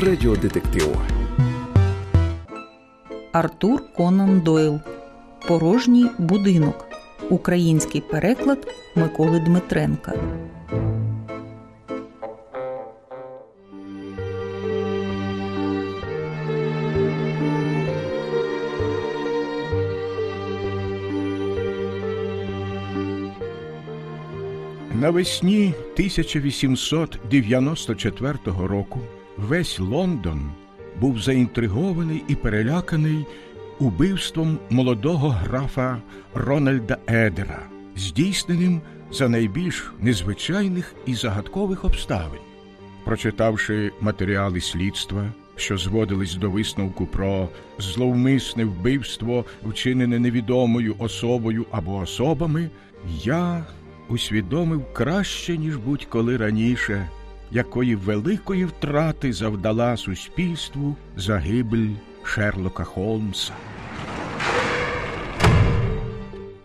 радіодетективу. Артур Конан Дойл Порожній будинок. Український переклад Миколи Дмитренка. Навесні 1894 року весь Лондон був заінтригований і переляканий убивством молодого графа Рональда Едера, здійсненим за найбільш незвичайних і загадкових обставин. Прочитавши матеріали слідства, що зводились до висновку про зловмисне вбивство, вчинене невідомою особою або особами, я усвідомив краще, ніж будь-коли раніше, якої великої втрати завдала суспільству загибель Шерлока Холмса.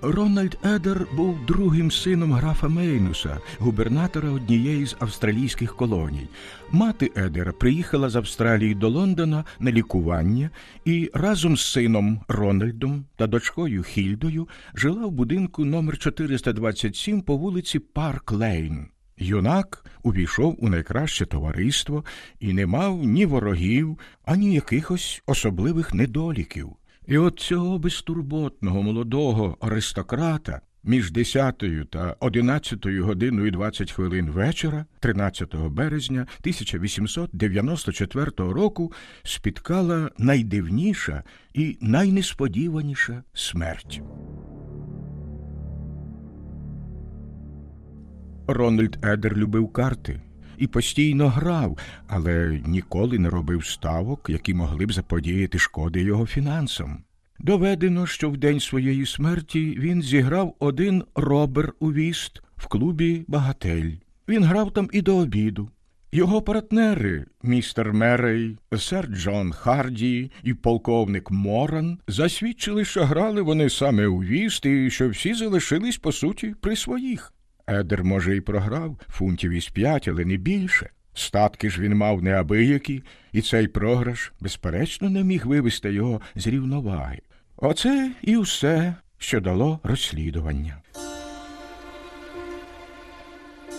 Рональд Едер був другим сином графа Мейнуса, губернатора однієї з австралійських колоній. Мати Едера приїхала з Австралії до Лондона на лікування і разом з сином Рональдом та дочкою Хільдою жила в будинку номер 427 по вулиці Парк Лейн. Юнак увійшов у найкраще товариство і не мав ні ворогів, ані якихось особливих недоліків. І от цього безтурботного молодого аристократа між 10 та 11 годиною 20 хвилин вечора, 13 березня 1894 року, спіткала найдивніша і найнесподіваніша смерть. Рональд Едер любив карти і постійно грав, але ніколи не робив ставок, які могли б заподіяти шкоди його фінансам. Доведено, що в день своєї смерті він зіграв один робер у віст в клубі Багатель. Він грав там і до обіду. Його партнери, містер Мерей, сер Джон Харді і полковник Моран, засвідчили, що грали вони саме у віст і що всі залишились по суті при своїх. Едер, може, і програв фунтів із п'ять, але не більше. Статки ж він мав неабиякі, і цей програш, безперечно, не міг вивести його з рівноваги. Оце і все, що дало розслідування.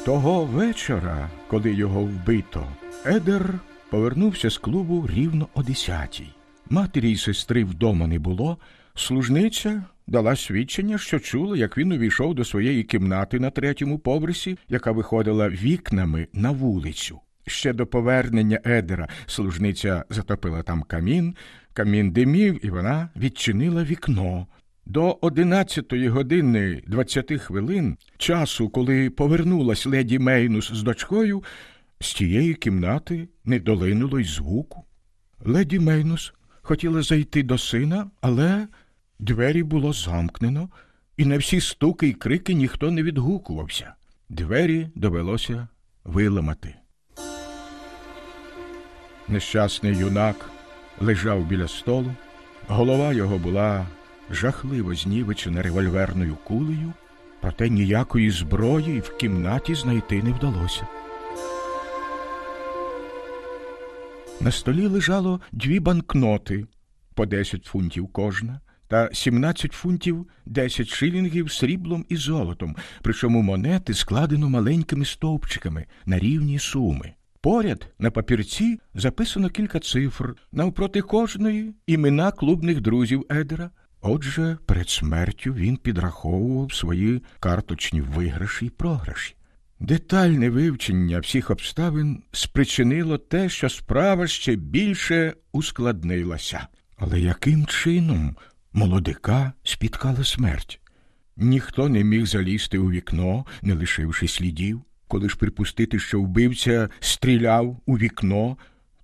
Того вечора, коли його вбито, Едер повернувся з клубу рівно о десятій. Матері й сестри вдома не було, служниця дала свідчення, що чула, як він увійшов до своєї кімнати на третьому поверсі, яка виходила вікнами на вулицю. Ще до повернення Едера служниця затопила там камін, камін димів, і вона відчинила вікно. До одинадцятої години двадцяти хвилин, часу, коли повернулась леді Мейнус з дочкою, з тієї кімнати не долинуло й звуку. Леді Мейнус хотіла зайти до сина, але двері було замкнено, і на всі стуки й крики ніхто не відгукувався. Двері довелося виламати. Нещасний юнак лежав біля столу, голова його була жахливо знівечена револьверною кулею, проте ніякої зброї в кімнаті знайти не вдалося. На столі лежало дві банкноти по 10 фунтів кожна та 17 фунтів 10 шилінгів сріблом і золотом, причому монети складено маленькими стовпчиками на рівні суми. Поряд на папірці записано кілька цифр, навпроти кожної імена клубних друзів Едера. Отже, перед смертю він підраховував свої карточні виграші й програші. Детальне вивчення всіх обставин спричинило те, що справа ще більше ускладнилася. Але яким чином молодика спіткала смерть? Ніхто не міг залізти у вікно, не лишивши слідів. Коли ж припустити, що вбивця стріляв у вікно,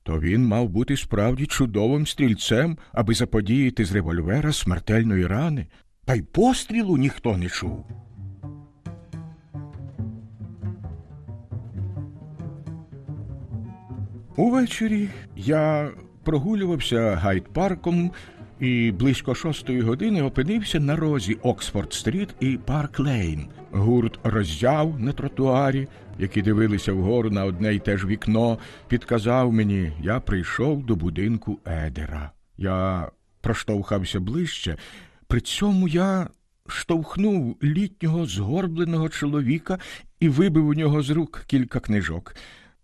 то він мав бути справді чудовим стрільцем, аби заподіяти з револьвера смертельної рани, та й пострілу ніхто не чув. Увечері я прогулювався гайд-парком і близько шостої години опинився на розі Оксфорд-стріт і Парк Лейн. Гурт роззяв на тротуарі, які дивилися вгору на одне й те ж вікно, підказав мені, я прийшов до будинку Едера. Я проштовхався ближче. При цьому я штовхнув літнього згорбленого чоловіка і вибив у нього з рук кілька книжок.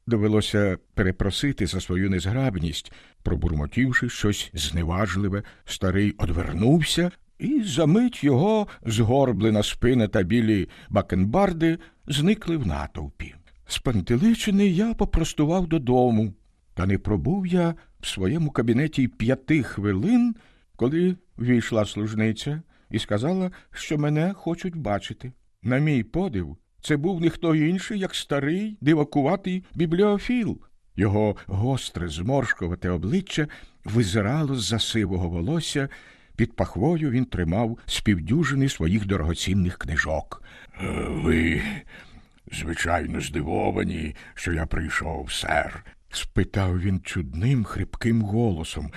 Довелося перепросити за свою незграбність, пробурмотівши щось зневажливе, старий одвернувся, і за мить його згорблена спина та білі бакенбарди зникли в натовпі. Спантеличений я попростував додому, та не пробув я в своєму кабінеті п'яти хвилин, коли війшла служниця і сказала, що мене хочуть бачити. На мій подив, це був не хто інший, як старий дивакуватий бібліофіл. Його гостре, зморшкувате обличчя визирало з-за сивого волосся. Під пахвою він тримав співдюжини своїх дорогоцінних книжок. «Е, Ви, звичайно, здивовані, що я прийшов, сер, спитав він чудним, хрипким голосом.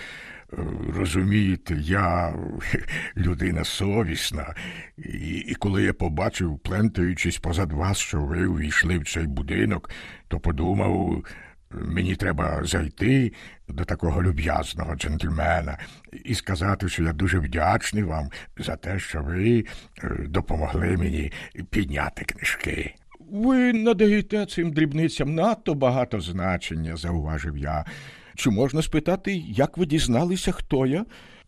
«Е, Розумієте, я людина совісна, і, і коли я побачив, плентаючись позад вас, що ви увійшли в цей будинок, то подумав, мені треба зайти до такого люб'язного джентльмена і сказати, що я дуже вдячний вам за те, що ви е, допомогли мені підняти книжки. Ви надаєте цим дрібницям надто багато значення, зауважив я. Чи можна спитати, як ви дізналися, хто я?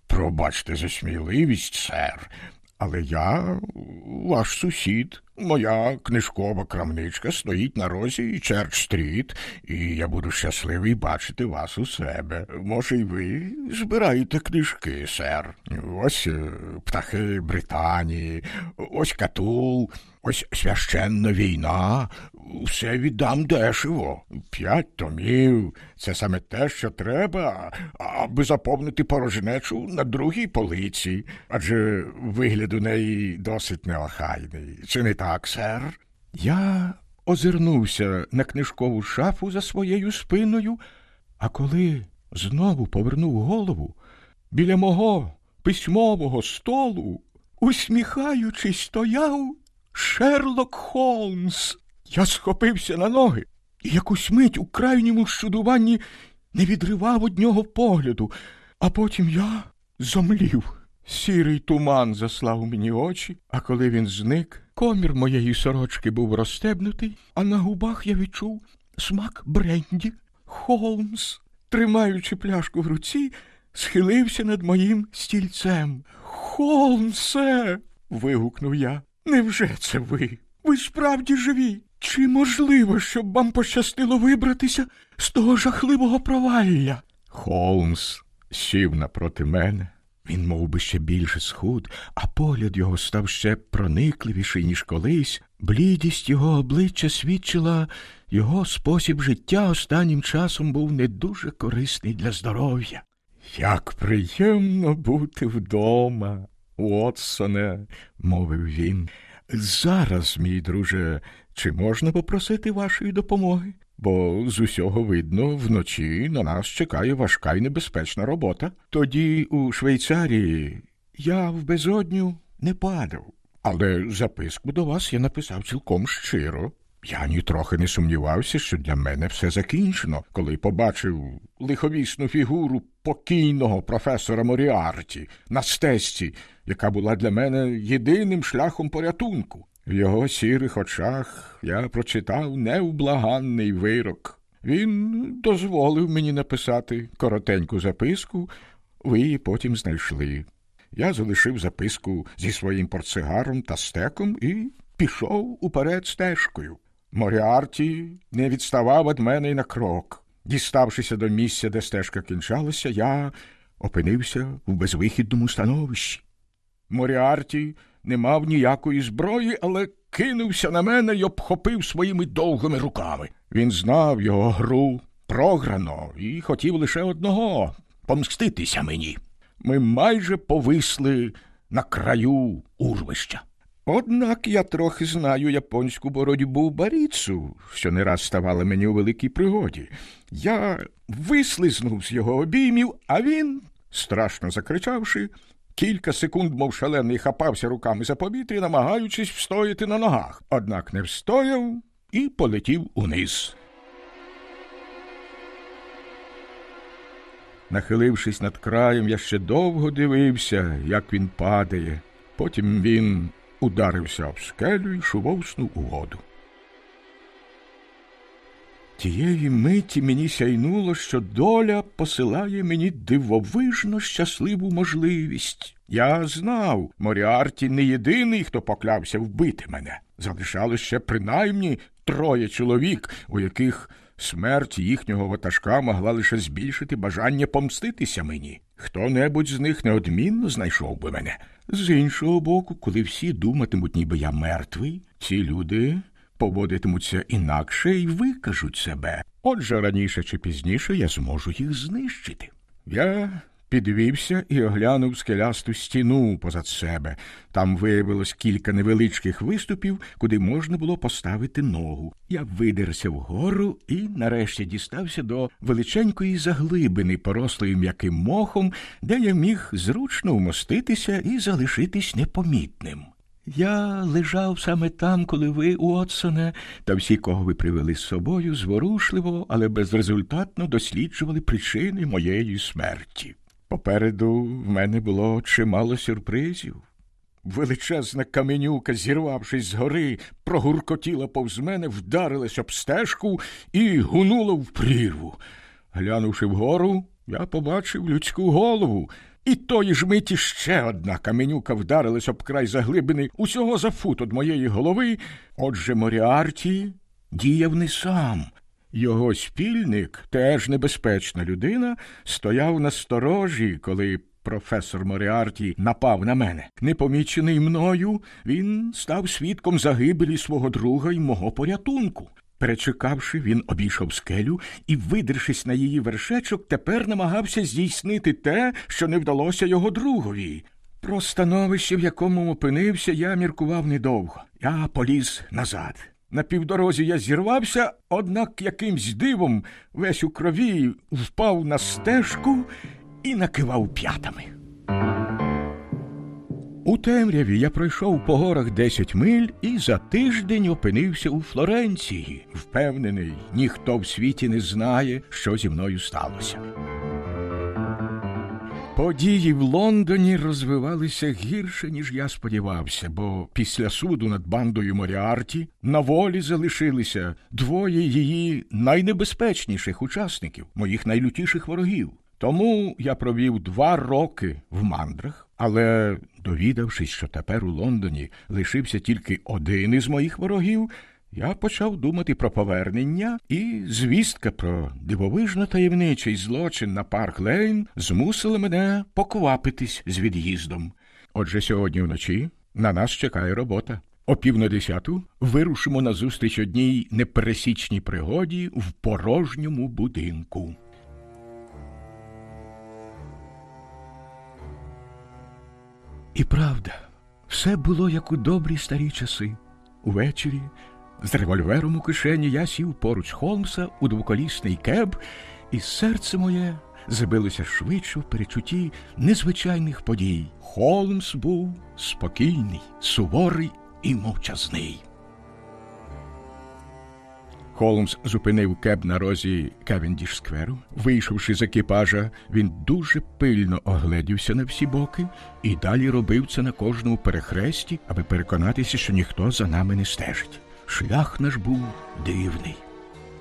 Пробачте за сміливість, сер, але я ваш сусід. Моя книжкова крамничка стоїть на розі Черч-стріт, і я буду щасливий бачити вас у себе. Може, й ви збираєте книжки, сер. Ось е, птахи Британії, ось катул, ось священна війна. Все віддам дешево. П'ять томів. Це саме те, що треба, аби заповнити порожнечу на другій полиці. Адже вигляд у неї досить неохайний. Чи не так, сер? Я озирнувся на книжкову шафу за своєю спиною, а коли знову повернув голову біля мого письмового столу, усміхаючись, стояв Шерлок Холмс. Я схопився на ноги і якусь мить у крайньому щудуванні не відривав од нього погляду, а потім я зомлів. Сірий туман заслав мені очі, а коли він зник, комір моєї сорочки був розстебнутий, а на губах я відчув смак бренді. Холмс, тримаючи пляшку в руці, схилився над моїм стільцем. Холмсе. вигукнув я. Невже це ви? Ви справді живі? Чи можливо, щоб вам пощастило вибратися з того жахливого провалля? Холмс сів напроти мене. Він мов би, ще більше схуд, а погляд його став ще проникливіший, ніж колись. Блідість його обличчя свідчила, його спосіб життя останнім часом був не дуже корисний для здоров'я. Як приємно бути вдома, Уотсоне, мовив він. Зараз, мій друже, чи можна попросити вашої допомоги? Бо з усього видно, вночі на нас чекає важка і небезпечна робота. Тоді у Швейцарії я в безодню не падав, але записку до вас я написав цілком щиро. Я нітрохи не сумнівався, що для мене все закінчено, коли побачив лиховісну фігуру покійного професора Моріарті на стесці, яка була для мене єдиним шляхом порятунку. В його сірих очах я прочитав невблаганний вирок. Він дозволив мені написати коротеньку записку, ви її потім знайшли. Я залишив записку зі своїм портсигаром та стеком і пішов уперед стежкою. Моріарті не відставав від мене й на крок. Діставшися до місця, де стежка кінчалася, я опинився в безвихідному становищі. Моріарті не мав ніякої зброї, але кинувся на мене й обхопив своїми довгими руками. Він знав його гру програно і хотів лише одного помститися мені. Ми майже повисли на краю урвища. Однак я трохи знаю японську боротьбу баріцу, що не раз ставала мені у великій пригоді. Я вислизнув з його обіймів, а він страшно закричавши, кілька секунд, мов шалений, хапався руками за повітря, намагаючись встояти на ногах, однак не встояв і полетів униз. Нахилившись над краєм, я ще довго дивився, як він падає. Потім він ударився об скелю і шувовснув у воду. Тієї миті мені сяйнуло, що доля посилає мені дивовижно щасливу можливість. Я знав, Моріарті не єдиний, хто поклявся вбити мене. Залишалось ще принаймні троє чоловік, у яких смерть їхнього ватажка могла лише збільшити бажання помститися мені. Хто небудь з них неодмінно знайшов би мене. З іншого боку, коли всі думатимуть, ніби я мертвий, ці люди поводитимуться інакше і викажуть себе. Отже, раніше чи пізніше я зможу їх знищити. Я підвівся і оглянув скелясту стіну позад себе. Там виявилось кілька невеличких виступів, куди можна було поставити ногу. Я видерся вгору і нарешті дістався до величенької заглибини, порослої м'яким мохом, де я міг зручно вмоститися і залишитись непомітним. Я лежав саме там, коли ви, Уотсоне, та всі, кого ви привели з собою, зворушливо, але безрезультатно досліджували причини моєї смерті. Попереду в мене було чимало сюрпризів. Величезна каменюка, зірвавшись з гори, прогуркотіла повз мене, вдарилась об стежку і гунула в прірву. Глянувши вгору, я побачив людську голову. І тої ж миті ще одна каменюка вдарилась об край заглибини усього за фут од моєї голови. Отже, Моріарті діяв не сам. Його спільник, теж небезпечна людина, стояв на сторожі, коли професор Моріарті напав на мене. Непомічений мною, він став свідком загибелі свого друга і мого порятунку. Перечекавши, він обійшов скелю і, видершись на її вершечок, тепер намагався здійснити те, що не вдалося його другові. Про становище, в якому опинився, я міркував недовго. Я поліз назад. На півдорозі я зірвався, однак якимсь дивом весь у крові впав на стежку і накивав п'ятами. У темряві я пройшов по горах десять миль і за тиждень опинився у Флоренції. Впевнений, ніхто в світі не знає, що зі мною сталося. Події в Лондоні розвивалися гірше, ніж я сподівався, бо після суду над бандою Моріарті на волі залишилися двоє її найнебезпечніших учасників, моїх найлютіших ворогів. Тому я провів два роки в мандрах, але, довідавшись, що тепер у Лондоні лишився тільки один із моїх ворогів, я почав думати про повернення, і звістка про дивовижно таємничий злочин на парк Лейн змусила мене поквапитись з від'їздом. Отже, сьогодні вночі на нас чекає робота. О пів на десяту вирушимо на зустріч одній непересічній пригоді в порожньому будинку. І правда, все було як у добрі старі часи. Увечері, з револьвером у кишені, я сів поруч Холмса у двоколісний кеб, і серце моє забилося швидше в перечутті незвичайних подій. Холмс був спокійний, суворий і мовчазний. Холмс зупинив кеб на розі Кевендіш скверу. Вийшовши з екіпажа, він дуже пильно огледівся на всі боки і далі робив це на кожному перехресті, аби переконатися, що ніхто за нами не стежить. Шлях наш був дивний.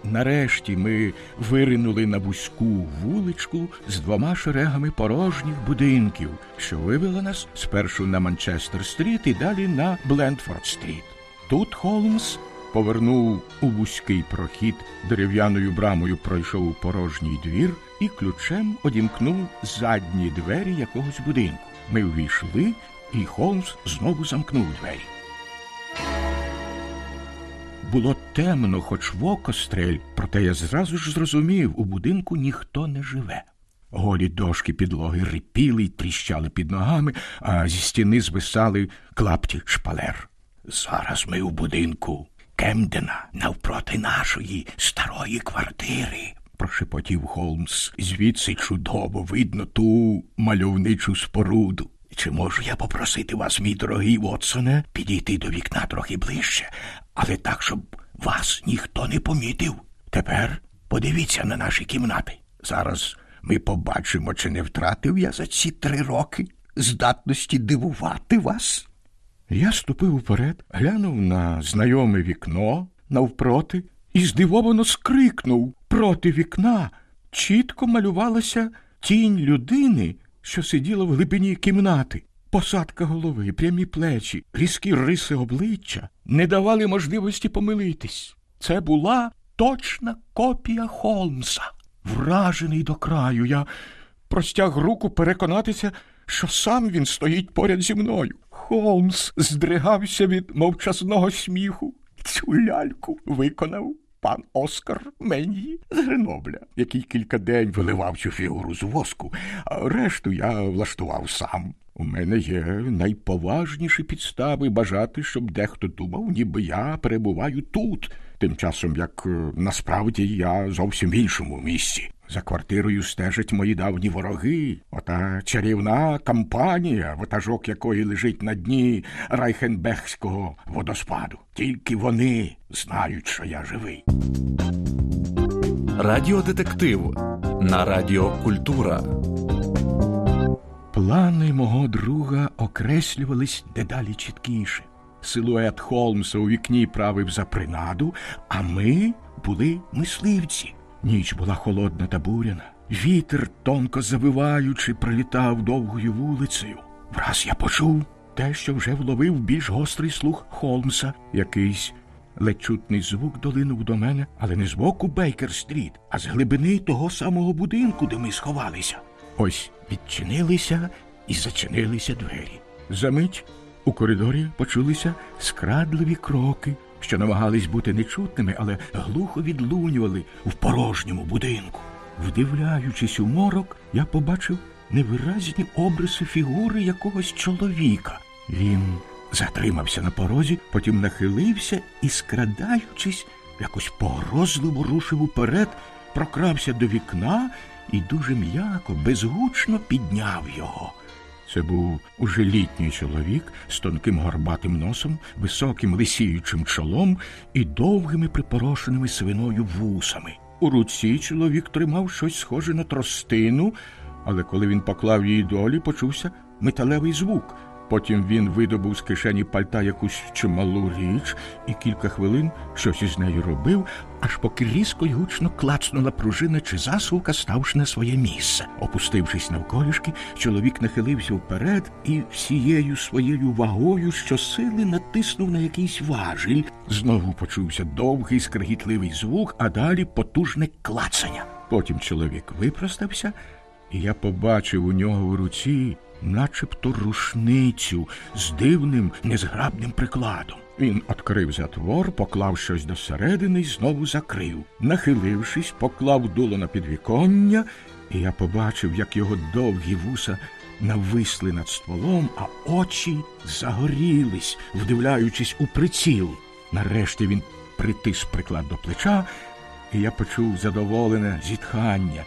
Нарешті ми виринули на вузьку вуличку з двома шерегами порожніх будинків, що вивела нас спершу на Манчестер-стріт і далі на Блендфорд-стріт. Тут Холмс повернув у вузький прохід, дерев'яною брамою пройшов у порожній двір і ключем одімкнув задні двері якогось будинку. Ми увійшли, і Холмс знову замкнув двері. Було темно, хоч в око стрель, проте я зразу ж зрозумів, у будинку ніхто не живе. Голі дошки підлоги рипіли й тріщали під ногами, а зі стіни звисали клапті шпалер. Зараз ми у будинку Кемдена навпроти нашої старої квартири, прошепотів Холмс. Звідси чудово видно ту мальовничу споруду. Чи можу я попросити вас, мій дорогий Вотсоне, підійти до вікна трохи ближче, але так, щоб вас ніхто не помітив. Тепер подивіться на наші кімнати. Зараз ми побачимо, чи не втратив я за ці три роки здатності дивувати вас. Я ступив уперед, глянув на знайоме вікно навпроти і здивовано скрикнув проти вікна. Чітко малювалася тінь людини, що сиділа в глибині кімнати. Посадка голови, прямі плечі, різкі риси обличчя не давали можливості помилитись. Це була точна копія Холмса. Вражений до краю, я простяг руку переконатися, що сам він стоїть поряд зі мною. Холмс здригався від мовчазного сміху. Цю ляльку виконав пан Оскар Мен'ї з Гренобля, який кілька день виливав цю фігуру з воску, а решту я влаштував сам. У мене є найповажніші підстави бажати, щоб дехто думав, ніби я перебуваю тут, тим часом як е, насправді я зовсім в іншому місці. За квартирою стежать мої давні вороги, ота чарівна кампанія, ватажок якої лежить на дні Райхенбехського водоспаду. Тільки вони знають, що я живий. Радіодетектив на Радіо Культура. Плани мого друга окреслювались дедалі чіткіше. Силует Холмса у вікні правив за принаду, а ми були мисливці. Ніч була холодна та буряна. Вітер, тонко завиваючи, прилітав довгою вулицею. Враз я почув те, що вже вловив більш гострий слух Холмса. Якийсь ледь чутний звук долинув до мене, але не з боку Бейкер-стріт, а з глибини того самого будинку, де ми сховалися. Ось відчинилися і зачинилися двері. Замить у коридорі почулися скрадливі кроки, що намагались бути нечутними, але глухо відлунювали в порожньому будинку. Вдивляючись у морок, я побачив невиразні обриси фігури якогось чоловіка. Він затримався на порозі, потім нахилився і, скрадаючись, якось погрозливо рушив уперед, прокрався до вікна і дуже м'яко, безгучно підняв його. Це був уже літній чоловік з тонким горбатим носом, високим лисіючим чолом і довгими припорошеними свиною вусами. У руці чоловік тримав щось схоже на тростину, але коли він поклав її долі, почувся металевий звук. Потім він видобув з кишені пальта якусь чималу річ і кілька хвилин щось із нею робив, аж поки різко й гучно клацнула пружина чи засувка, ставши на своє місце. Опустившись навколішки, чоловік нахилився вперед і всією своєю вагою щосили натиснув на якийсь важіль. Знову почувся довгий скригітливий звук, а далі потужне клацання. Потім чоловік випростався, і я побачив у нього в руці начебто рушницю з дивним незграбним прикладом. Він відкрив затвор, поклав щось досередини і знову закрив. Нахилившись, поклав дуло на підвіконня, і я побачив, як його довгі вуса нависли над стволом, а очі загорілись, вдивляючись у приціл. Нарешті він притис приклад до плеча, і я почув задоволене зітхання.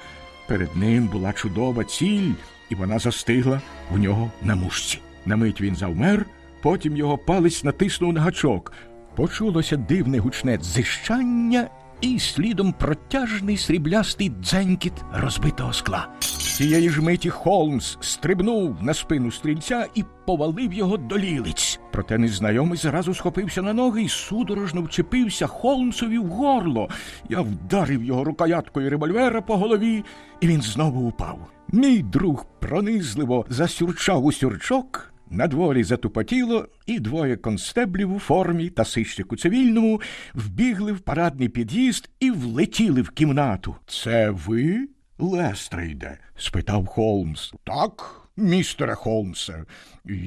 Перед ним була чудова ціль, і вона застигла у нього на мушці. На мить він завмер, потім його палець натиснув на гачок. Почулося дивне гучне дзищання і слідом протяжний сріблястий дзенькіт розбитого скла. Цієї ж миті Холмс стрибнув на спину стрільця і повалив його до лілиць. Проте незнайомий зразу схопився на ноги і судорожно вчепився Холмсові в горло. Я вдарив його рукояткою револьвера по голові, і він знову упав. Мій друг пронизливо засюрчав у сюрчок. На дворі затупотіло, і двоє констеблів у формі та сищик у цивільному вбігли в парадний під'їзд і влетіли в кімнату. Це ви, Лестрейде? спитав Холмс. Так, містере Холмсе,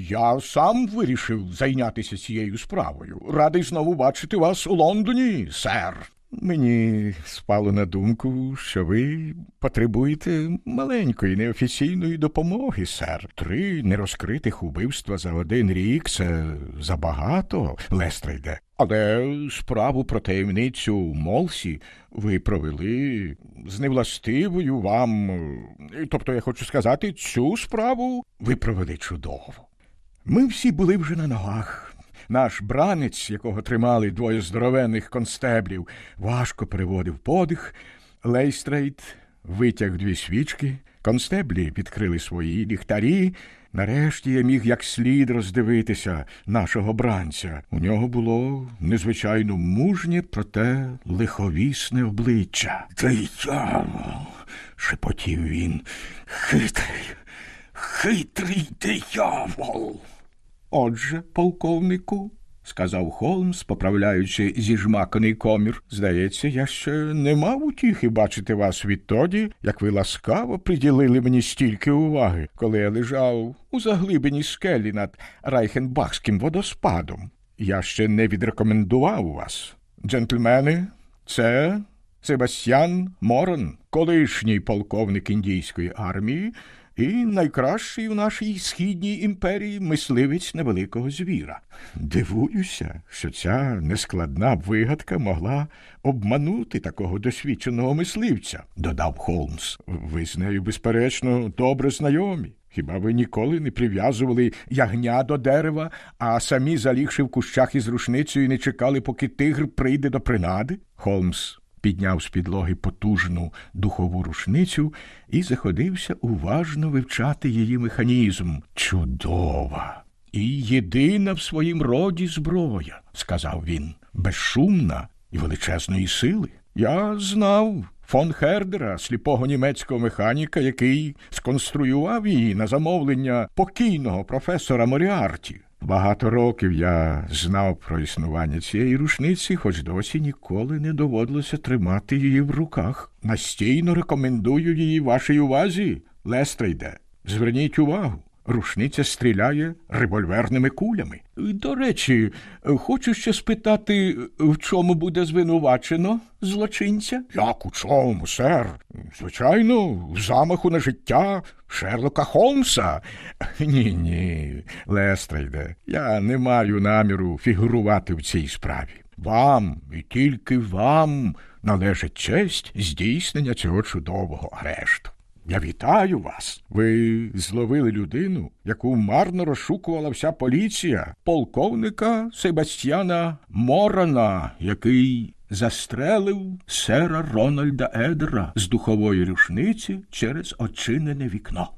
я сам вирішив зайнятися цією справою. Радий знову бачити вас у Лондоні, сер. Мені спало на думку, що ви потребуєте маленької неофіційної допомоги, сер. Три нерозкритих убивства за один рік це забагато, Лестрейде. Але справу про таємницю Молсі ви провели з невластивою вам. Тобто, я хочу сказати, цю справу ви провели чудово. Ми всі були вже на ногах. Наш бранець, якого тримали двоє здоровенних констеблів, важко переводив подих. Лестрейд витяг дві свічки, констеблі відкрили свої ліхтарі. Нарешті я міг як слід роздивитися нашого бранця. У нього було незвичайно мужнє, проте лиховісне обличчя. Диявол, шепотів він. Хитрий, хитрий диявол. Отже, полковнику, сказав Холмс, поправляючи зіжмаканий комір, здається, я ще не мав утіхи бачити вас відтоді, як ви ласкаво приділили мені стільки уваги, коли я лежав у заглибині скелі над Райхенбахським водоспадом. Я ще не відрекомендував вас. Джентльмени, це Себастьян Морон, колишній полковник індійської армії і найкращий у нашій східній імперії мисливець невеликого звіра. Дивуюся, що ця нескладна вигадка могла обманути такого досвідченого мисливця, додав Холмс. Ви з нею, безперечно, добре знайомі. Хіба ви ніколи не прив'язували ягня до дерева, а самі, залігши в кущах із рушницею, не чекали, поки тигр прийде до принади? Холмс підняв з підлоги потужну духову рушницю і заходився уважно вивчати її механізм. Чудова! І єдина в своїм роді зброя, сказав він, безшумна і величезної сили. Я знав фон Хердера, сліпого німецького механіка, який сконструював її на замовлення покійного професора Моріарті. Багато років я знав про існування цієї рушниці, хоч досі ніколи не доводилося тримати її в руках. Настійно рекомендую її вашій увазі, Лестрейде. Зверніть увагу. Рушниця стріляє револьверними кулями. До речі, хочу ще спитати, в чому буде звинувачено злочинця? Як у чому, сер? Звичайно, в замаху на життя Шерлока Холмса. Ні, ні, Лестрейде, я не маю наміру фігурувати в цій справі. Вам і тільки вам належить честь здійснення цього чудового арешту. Я вітаю вас. Ви зловили людину, яку марно розшукувала вся поліція, полковника Себастьяна Морона, який застрелив сера Рональда Едера з духової рушниці через очинене вікно.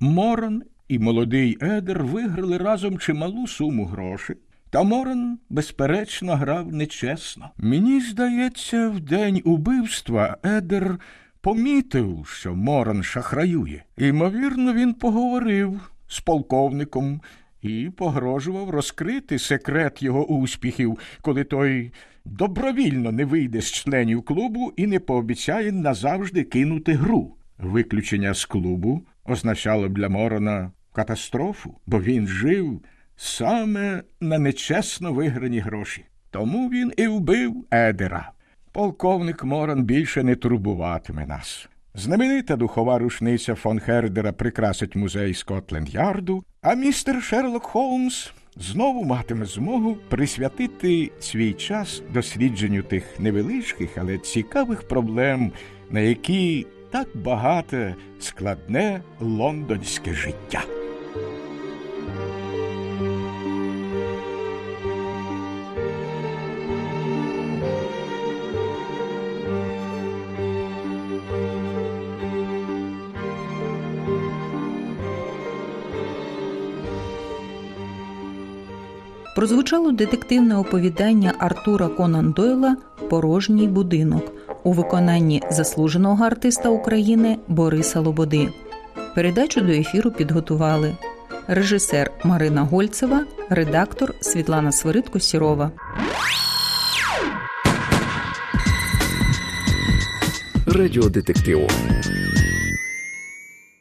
Морон і молодий Едер виграли разом чималу суму грошей. Та Морон, безперечно, грав нечесно. Мені здається, в день убивства Едер помітив, що Моран шахраює. Ймовірно, він поговорив з полковником і погрожував розкрити секрет його успіхів, коли той добровільно не вийде з членів клубу і не пообіцяє назавжди кинути гру. Виключення з клубу означало б для Морона катастрофу, бо він жив саме на нечесно виграні гроші. Тому він і вбив Едера. Полковник Моран більше не турбуватиме нас. Знаменита духова рушниця фон Хердера прикрасить музей Скотленд Ярду, а містер Шерлок Холмс знову матиме змогу присвятити свій час дослідженню тих невеличких, але цікавих проблем, на які так багате складне лондонське життя. Прозвучало детективне оповідання Артура Конан Дойла Порожній будинок у виконанні заслуженого артиста України Бориса Лободи. Передачу до ефіру підготували режисер Марина Гольцева, редактор Світлана Свиридко Сірова. Радіодетектив